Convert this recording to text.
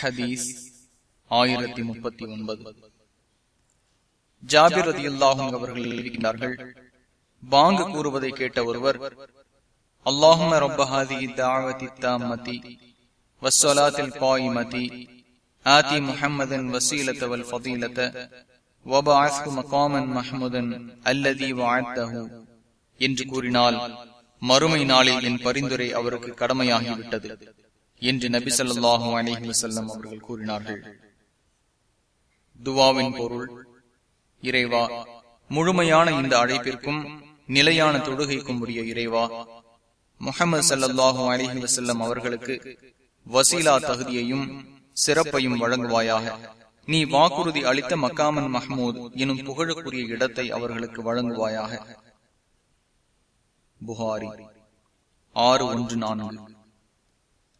ஹதீஸ் ஆயிரத்தி முப்பத்தி ஒன்பது. ஜாபிர் ரதி அவர்கள் இருக்கிறார்கள் பாங்கு கூறுவதை கேட்ட ஒருவர் அல்லாஹும் ரப்பஹாதி தாவதி தாமதி காயிமதி ஆதி முஹம்மதன் வல் மகாமன் அல்லதி என்று கூறினால் மறுமை நாளில் என் பரிந்துரை அவருக்கு கடமையாகிவிட்டது. என்று நபி சொல்லாஹு அலிஹி வசல்லம் அவர்கள் கூறினார்கள். துவாவின் பொருள் இறைவா முழுமையான இந்த அழைப்பிற்கும் நிலையான தொழுகைக்கும் உரிய இறைவா முகமது சல்லாஹு அலிஹி வசல்லம் அவர்களுக்கு வசீலா தகுதியையும் சிறப்பையும் வழங்குவாயாக. நீ வாக்குறுதி அளித்த மக்காமன் மஹமூத் எனும் புகழுக்குரிய இடத்தை அவர்களுக்கு வழங்குவாயாக. புகாரி ஆறு ஒன்று நான்கு.